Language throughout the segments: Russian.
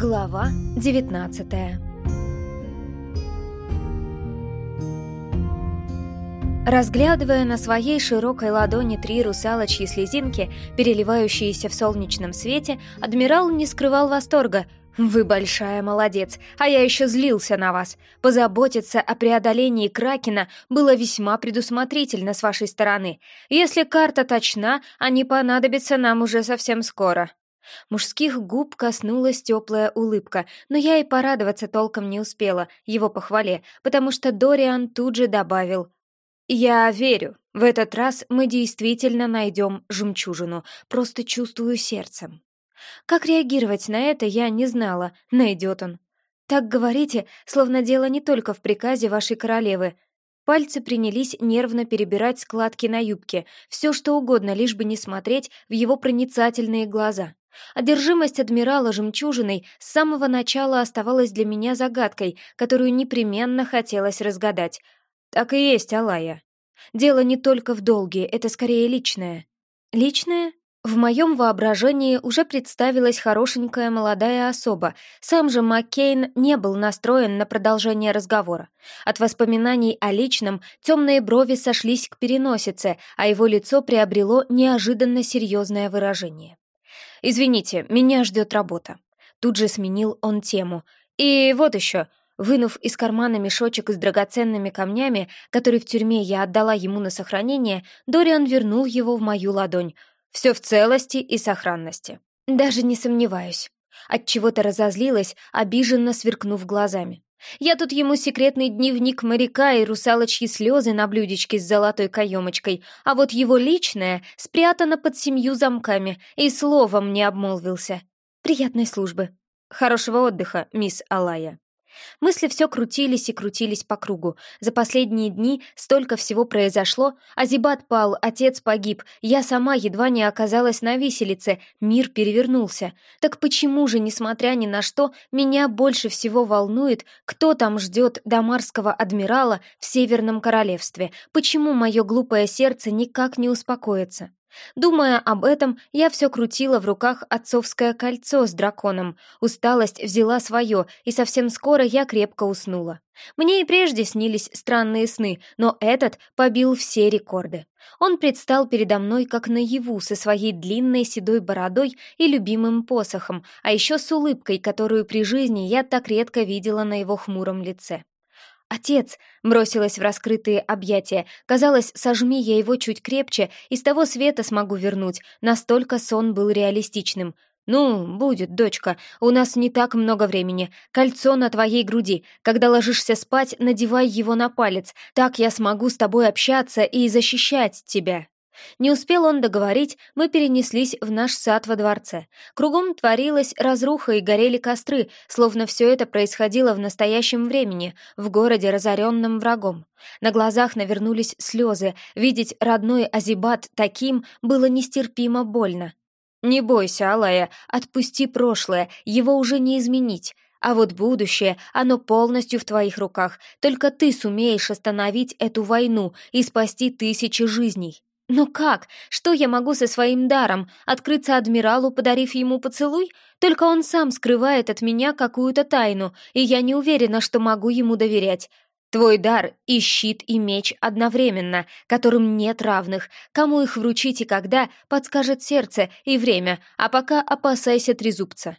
Глава 19 Разглядывая на своей широкой ладони три русалочьи слезинки, переливающиеся в солнечном свете, адмирал не скрывал восторга. «Вы большая молодец, а я еще злился на вас. Позаботиться о преодолении Кракена было весьма предусмотрительно с вашей стороны. Если карта точна, они понадобятся нам уже совсем скоро». Мужских губ коснулась теплая улыбка, но я и порадоваться толком не успела его похвале, потому что Дориан тут же добавил «Я верю, в этот раз мы действительно найдем жемчужину, просто чувствую сердцем». Как реагировать на это, я не знала, найдет он. Так говорите, словно дело не только в приказе вашей королевы. Пальцы принялись нервно перебирать складки на юбке, все что угодно, лишь бы не смотреть в его проницательные глаза. Одержимость адмирала жемчужиной с самого начала оставалась для меня загадкой, которую непременно хотелось разгадать. Так и есть, Алая. Дело не только в долге, это скорее личное. Личное? В моем воображении уже представилась хорошенькая молодая особа. Сам же Маккейн не был настроен на продолжение разговора. От воспоминаний о личном темные брови сошлись к переносице, а его лицо приобрело неожиданно серьезное выражение. «Извините, меня ждет работа». Тут же сменил он тему. «И вот еще». Вынув из кармана мешочек с драгоценными камнями, который в тюрьме я отдала ему на сохранение, Дориан вернул его в мою ладонь. Все в целости и сохранности. Даже не сомневаюсь. От чего то разозлилась, обиженно сверкнув глазами. Я тут ему секретный дневник моряка и русалочьи слезы на блюдечке с золотой каемочкой, а вот его личное спрятано под семью замками и словом не обмолвился. Приятной службы. Хорошего отдыха, мисс Алая. Мысли все крутились и крутились по кругу. За последние дни столько всего произошло. Азибат пал, отец погиб, я сама едва не оказалась на виселице, мир перевернулся. Так почему же, несмотря ни на что, меня больше всего волнует, кто там ждет дамарского адмирала в Северном Королевстве? Почему мое глупое сердце никак не успокоится? Думая об этом, я все крутила в руках отцовское кольцо с драконом. Усталость взяла свое, и совсем скоро я крепко уснула. Мне и прежде снились странные сны, но этот побил все рекорды. Он предстал передо мной как наяву со своей длинной седой бородой и любимым посохом, а еще с улыбкой, которую при жизни я так редко видела на его хмуром лице. «Отец!» — бросилась в раскрытые объятия. Казалось, сожми я его чуть крепче, и с того света смогу вернуть. Настолько сон был реалистичным. «Ну, будет, дочка, у нас не так много времени. Кольцо на твоей груди. Когда ложишься спать, надевай его на палец. Так я смогу с тобой общаться и защищать тебя». Не успел он договорить, мы перенеслись в наш сад во дворце. Кругом творилась разруха и горели костры, словно все это происходило в настоящем времени, в городе, разоренном врагом. На глазах навернулись слезы, видеть родной Азибат таким было нестерпимо больно. «Не бойся, Алая, отпусти прошлое, его уже не изменить». А вот будущее, оно полностью в твоих руках. Только ты сумеешь остановить эту войну и спасти тысячи жизней. Но как? Что я могу со своим даром? Открыться адмиралу, подарив ему поцелуй? Только он сам скрывает от меня какую-то тайну, и я не уверена, что могу ему доверять. Твой дар и щит, и меч одновременно, которым нет равных. Кому их вручить и когда, подскажет сердце и время, а пока опасайся трезубца.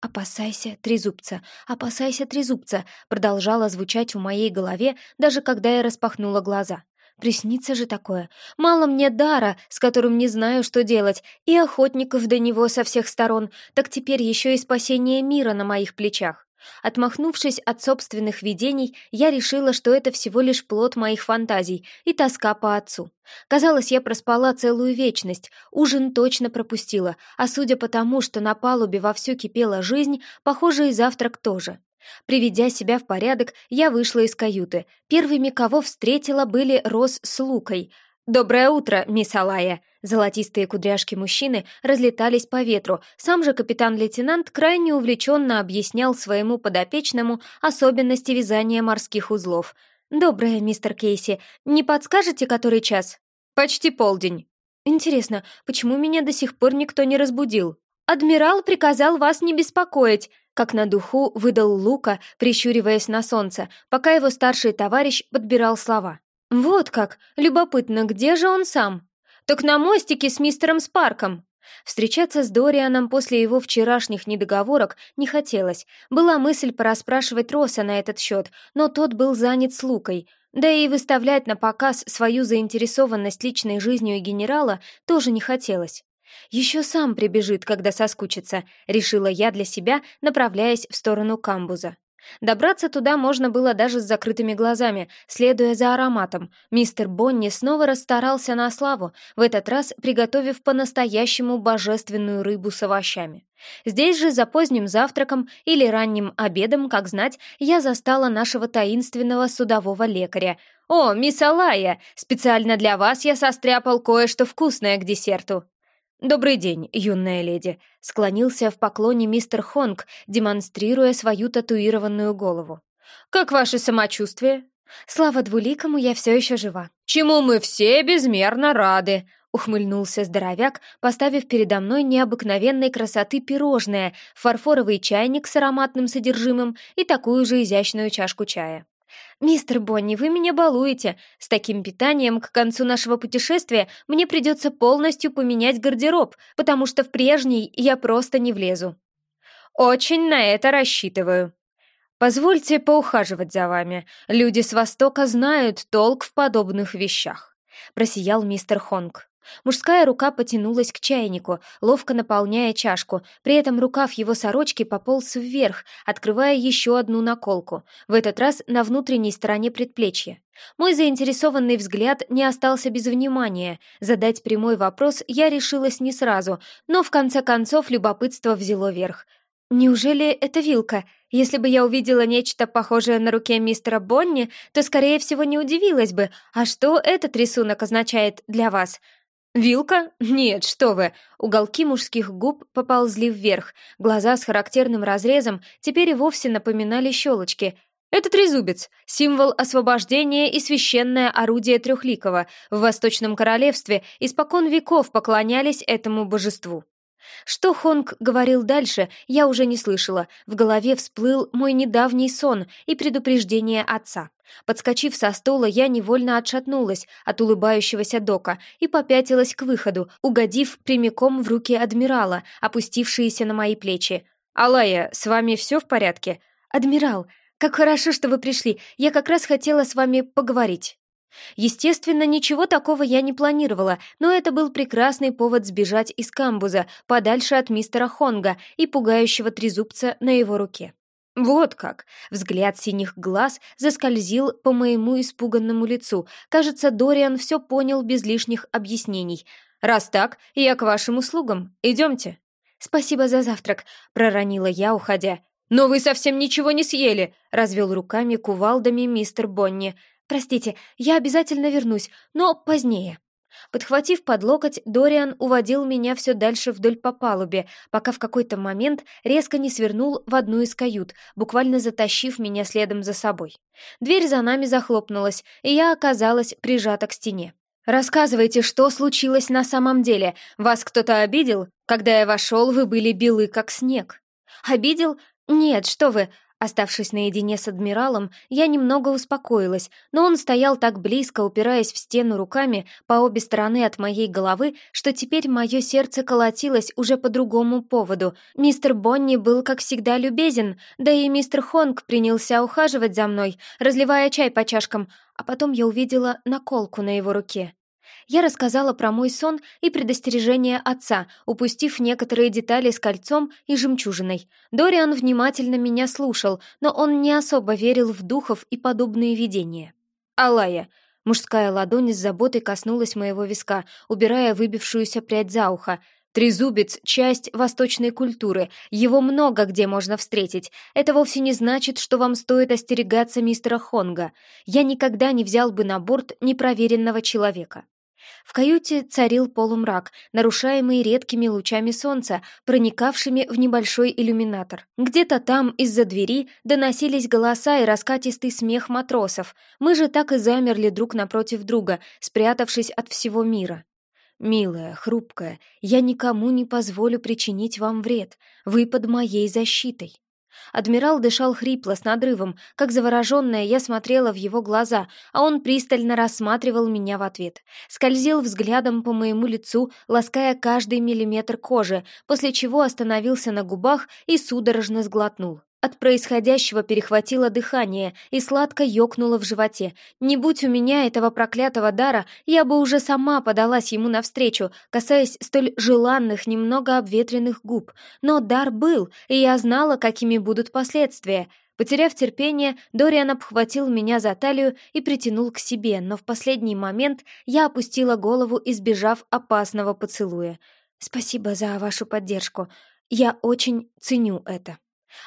«Опасайся трезубца, опасайся трезубца», продолжала звучать в моей голове, даже когда я распахнула глаза. Приснится же такое. Мало мне дара, с которым не знаю, что делать, и охотников до него со всех сторон, так теперь еще и спасение мира на моих плечах. Отмахнувшись от собственных видений, я решила, что это всего лишь плод моих фантазий и тоска по отцу. Казалось, я проспала целую вечность, ужин точно пропустила, а судя по тому, что на палубе вовсю кипела жизнь, похоже, и завтрак тоже. Приведя себя в порядок, я вышла из каюты. Первыми, кого встретила, были Рос с Лукой. «Доброе утро, мисс Алая!» Золотистые кудряшки мужчины разлетались по ветру. Сам же капитан-лейтенант крайне увлеченно объяснял своему подопечному особенности вязания морских узлов. «Доброе, мистер Кейси. Не подскажете, который час?» «Почти полдень». «Интересно, почему меня до сих пор никто не разбудил?» «Адмирал приказал вас не беспокоить», как на духу выдал Лука, прищуриваясь на солнце, пока его старший товарищ подбирал слова. «Вот как! Любопытно, где же он сам?» «Так на мостике с мистером Спарком!» Встречаться с Дорианом после его вчерашних недоговорок не хотелось. Была мысль порасспрашивать Росса на этот счет, но тот был занят с Лукой. Да и выставлять на показ свою заинтересованность личной жизнью генерала тоже не хотелось. «Еще сам прибежит, когда соскучится», — решила я для себя, направляясь в сторону камбуза. Добраться туда можно было даже с закрытыми глазами, следуя за ароматом. Мистер Бонни снова расстарался на славу, в этот раз приготовив по-настоящему божественную рыбу с овощами. Здесь же за поздним завтраком или ранним обедом, как знать, я застала нашего таинственного судового лекаря. «О, мисс Алая, специально для вас я состряпал кое-что вкусное к десерту». «Добрый день, юная леди», — склонился в поклоне мистер Хонг, демонстрируя свою татуированную голову. «Как ваше самочувствие?» «Слава двуликому, я все еще жива». «Чему мы все безмерно рады», — ухмыльнулся здоровяк, поставив передо мной необыкновенной красоты пирожное, фарфоровый чайник с ароматным содержимым и такую же изящную чашку чая. «Мистер Бонни, вы меня балуете. С таким питанием к концу нашего путешествия мне придется полностью поменять гардероб, потому что в прежний я просто не влезу». «Очень на это рассчитываю», «Позвольте поухаживать за вами. Люди с Востока знают толк в подобных вещах», — просиял мистер Хонг. Мужская рука потянулась к чайнику, ловко наполняя чашку, при этом рукав его сорочки пополз вверх, открывая еще одну наколку, в этот раз на внутренней стороне предплечья. Мой заинтересованный взгляд не остался без внимания. Задать прямой вопрос я решилась не сразу, но в конце концов любопытство взяло верх. «Неужели это вилка? Если бы я увидела нечто похожее на руке мистера Бонни, то, скорее всего, не удивилась бы. А что этот рисунок означает для вас?» «Вилка? Нет, что вы!» Уголки мужских губ поползли вверх, глаза с характерным разрезом теперь и вовсе напоминали щелочки. «Это трезубец, символ освобождения и священное орудие Трехликого. В Восточном Королевстве испокон веков поклонялись этому божеству». Что Хонг говорил дальше, я уже не слышала. В голове всплыл мой недавний сон и предупреждение отца. Подскочив со стула, я невольно отшатнулась от улыбающегося Дока и попятилась к выходу, угодив прямиком в руки адмирала, опустившиеся на мои плечи. «Алая, с вами все в порядке?» «Адмирал, как хорошо, что вы пришли. Я как раз хотела с вами поговорить». Естественно, ничего такого я не планировала, но это был прекрасный повод сбежать из камбуза, подальше от мистера Хонга и пугающего трезубца на его руке. Вот как! Взгляд синих глаз заскользил по моему испуганному лицу. Кажется, Дориан все понял без лишних объяснений. «Раз так, я к вашим услугам. Идемте». «Спасибо за завтрак», — проронила я, уходя. «Но вы совсем ничего не съели», — развел руками кувалдами мистер Бонни. «Простите, я обязательно вернусь, но позднее». Подхватив под локоть, Дориан уводил меня все дальше вдоль по палубе, пока в какой-то момент резко не свернул в одну из кают, буквально затащив меня следом за собой. Дверь за нами захлопнулась, и я оказалась прижата к стене. «Рассказывайте, что случилось на самом деле. Вас кто-то обидел? Когда я вошел, вы были белы, как снег». «Обидел? Нет, что вы. Оставшись наедине с адмиралом, я немного успокоилась, но он стоял так близко, упираясь в стену руками по обе стороны от моей головы, что теперь мое сердце колотилось уже по другому поводу. Мистер Бонни был, как всегда, любезен, да и мистер Хонг принялся ухаживать за мной, разливая чай по чашкам, а потом я увидела наколку на его руке я рассказала про мой сон и предостережение отца, упустив некоторые детали с кольцом и жемчужиной. Дориан внимательно меня слушал, но он не особо верил в духов и подобные видения. «Алая!» Мужская ладонь с заботой коснулась моего виска, убирая выбившуюся прядь за ухо. Трезубец — часть восточной культуры, его много где можно встретить. Это вовсе не значит, что вам стоит остерегаться мистера Хонга. Я никогда не взял бы на борт непроверенного человека. В каюте царил полумрак, нарушаемый редкими лучами солнца, проникавшими в небольшой иллюминатор. Где-то там, из-за двери, доносились голоса и раскатистый смех матросов. Мы же так и замерли друг напротив друга, спрятавшись от всего мира. «Милая, хрупкая, я никому не позволю причинить вам вред. Вы под моей защитой». Адмирал дышал хрипло, с надрывом. Как завороженная, я смотрела в его глаза, а он пристально рассматривал меня в ответ. Скользил взглядом по моему лицу, лаская каждый миллиметр кожи, после чего остановился на губах и судорожно сглотнул. От происходящего перехватило дыхание и сладко ёкнуло в животе. Не будь у меня этого проклятого дара, я бы уже сама подалась ему навстречу, касаясь столь желанных, немного обветренных губ. Но дар был, и я знала, какими будут последствия. Потеряв терпение, Дориан обхватил меня за талию и притянул к себе, но в последний момент я опустила голову, избежав опасного поцелуя. «Спасибо за вашу поддержку. Я очень ценю это».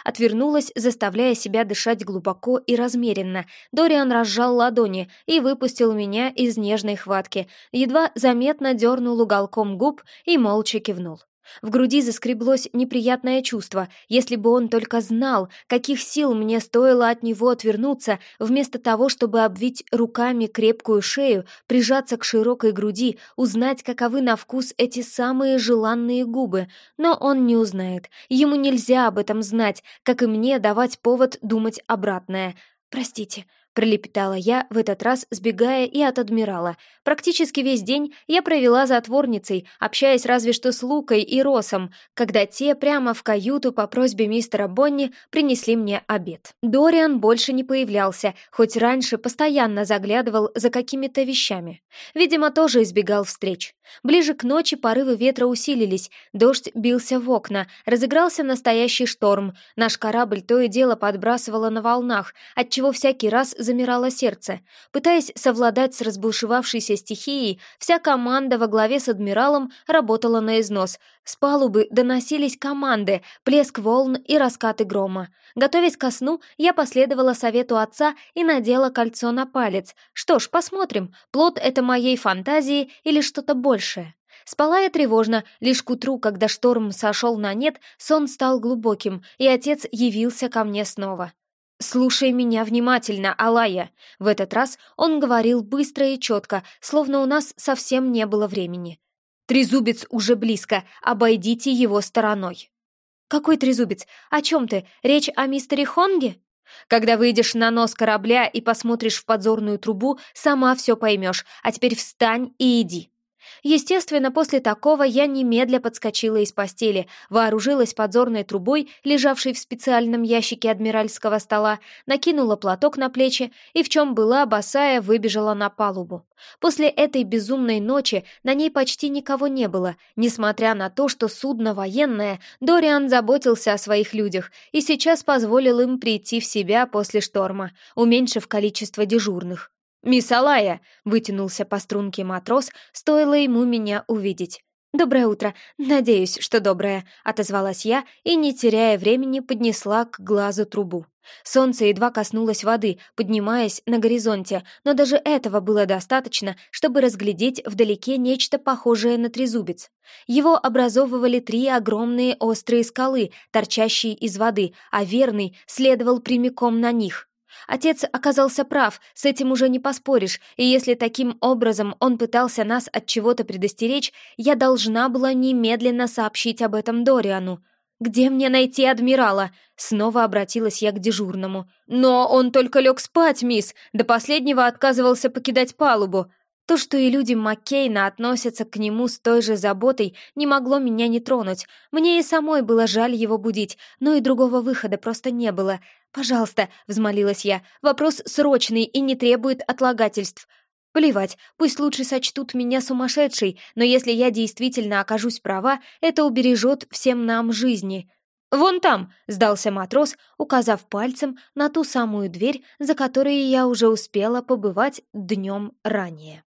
Отвернулась, заставляя себя дышать глубоко и размеренно. Дориан разжал ладони и выпустил меня из нежной хватки, едва заметно дернул уголком губ и молча кивнул. В груди заскреблось неприятное чувство. Если бы он только знал, каких сил мне стоило от него отвернуться, вместо того, чтобы обвить руками крепкую шею, прижаться к широкой груди, узнать, каковы на вкус эти самые желанные губы. Но он не узнает. Ему нельзя об этом знать, как и мне давать повод думать обратное. «Простите», пролепетала я, в этот раз сбегая и от адмирала. Практически весь день я провела за отворницей, общаясь разве что с Лукой и Росом, когда те прямо в каюту по просьбе мистера Бонни принесли мне обед. Дориан больше не появлялся, хоть раньше постоянно заглядывал за какими-то вещами. Видимо, тоже избегал встреч. Ближе к ночи порывы ветра усилились, дождь бился в окна, разыгрался настоящий шторм. Наш корабль то и дело подбрасывало на волнах, отчего всякий раз замирало сердце. Пытаясь совладать с разбушевавшейся стихией, вся команда во главе с адмиралом работала на износ. С палубы доносились команды, плеск волн и раскаты грома. Готовясь ко сну, я последовала совету отца и надела кольцо на палец. Что ж, посмотрим, плод это моей фантазии или что-то большее. Спала я тревожно, лишь к утру, когда шторм сошел на нет, сон стал глубоким, и отец явился ко мне снова. «Слушай меня внимательно, Алая!» В этот раз он говорил быстро и четко, словно у нас совсем не было времени. «Трезубец уже близко, обойдите его стороной!» «Какой трезубец? О чем ты? Речь о мистере Хонге?» «Когда выйдешь на нос корабля и посмотришь в подзорную трубу, сама все поймешь, а теперь встань и иди!» Естественно, после такого я немедля подскочила из постели, вооружилась подзорной трубой, лежавшей в специальном ящике адмиральского стола, накинула платок на плечи и, в чем была босая, выбежала на палубу. После этой безумной ночи на ней почти никого не было, несмотря на то, что судно военное, Дориан заботился о своих людях и сейчас позволил им прийти в себя после шторма, уменьшив количество дежурных. «Мисс Алая!» — вытянулся по струнке матрос, стоило ему меня увидеть. «Доброе утро. Надеюсь, что доброе», — отозвалась я и, не теряя времени, поднесла к глазу трубу. Солнце едва коснулось воды, поднимаясь на горизонте, но даже этого было достаточно, чтобы разглядеть вдалеке нечто похожее на трезубец. Его образовывали три огромные острые скалы, торчащие из воды, а верный следовал прямиком на них. Отец оказался прав, с этим уже не поспоришь, и если таким образом он пытался нас от чего-то предостеречь, я должна была немедленно сообщить об этом Дориану. «Где мне найти адмирала?» Снова обратилась я к дежурному. «Но он только лег спать, мисс, до последнего отказывался покидать палубу», то, что и люди Маккейна относятся к нему с той же заботой, не могло меня не тронуть. Мне и самой было жаль его будить, но и другого выхода просто не было. «Пожалуйста», — взмолилась я, — «вопрос срочный и не требует отлагательств». Плевать, пусть лучше сочтут меня сумасшедшей, но если я действительно окажусь права, это убережет всем нам жизни. «Вон там!» — сдался матрос, указав пальцем на ту самую дверь, за которой я уже успела побывать днем ранее.